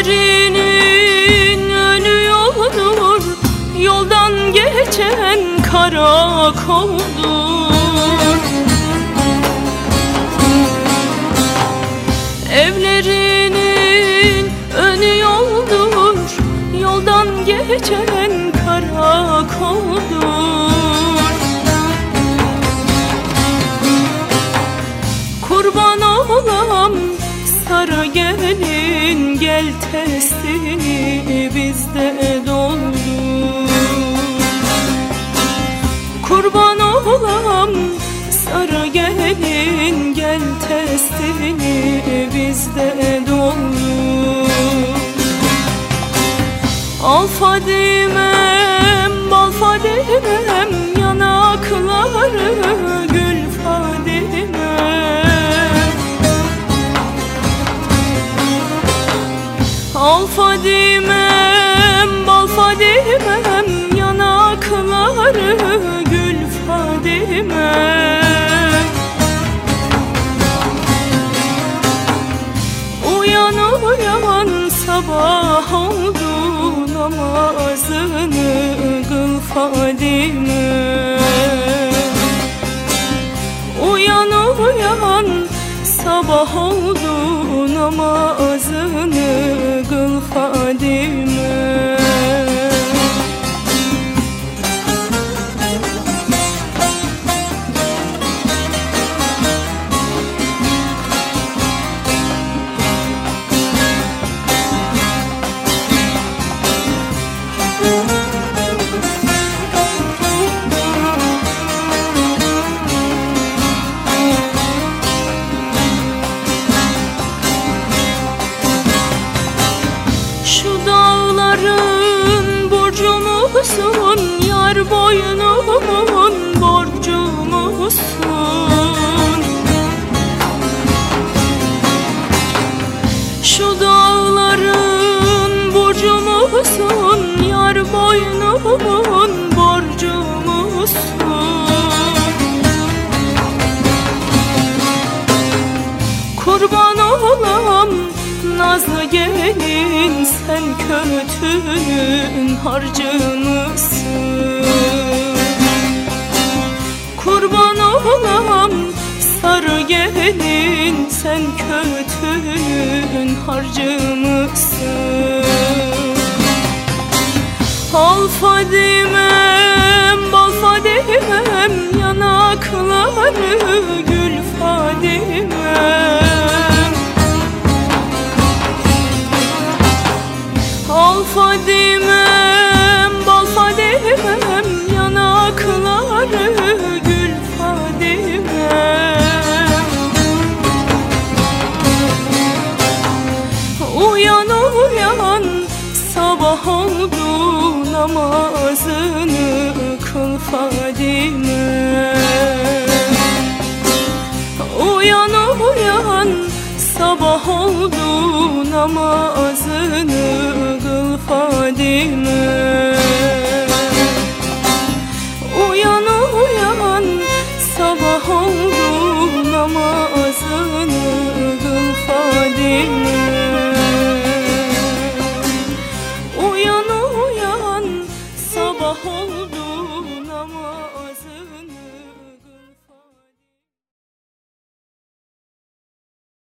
gözlerinin önü yoldur. Yoldan geçen karakoldur. Evlerinin önü yoldur. Yoldan geçen karakoldur. Gel testini bizde doldur Kurban olam sarı gelin Gel testini bizde doldur Al Fadimem, Al Fadimem, bal Fadimem Yanakları gül Fadimem. Uyan uyan sabah oldu namazını kıl Fadime Uyan uyan sabah oldu namazını kıl dağların borcumusun nazlı gelin Sen kötünün harcı mısın? Kurban olam sarı gelin Sen kötünün harcı mısın? Al Fadimem, bal Fadimem Yanakları Fadimem, bal Fadimem Yanakları gül Fadimem. Uyan uyan sabah oldu namazını kıl Fadime kendimi Uyan uyan sabah oldu namazını kıl Fadime. Uyan uyan sabah oldu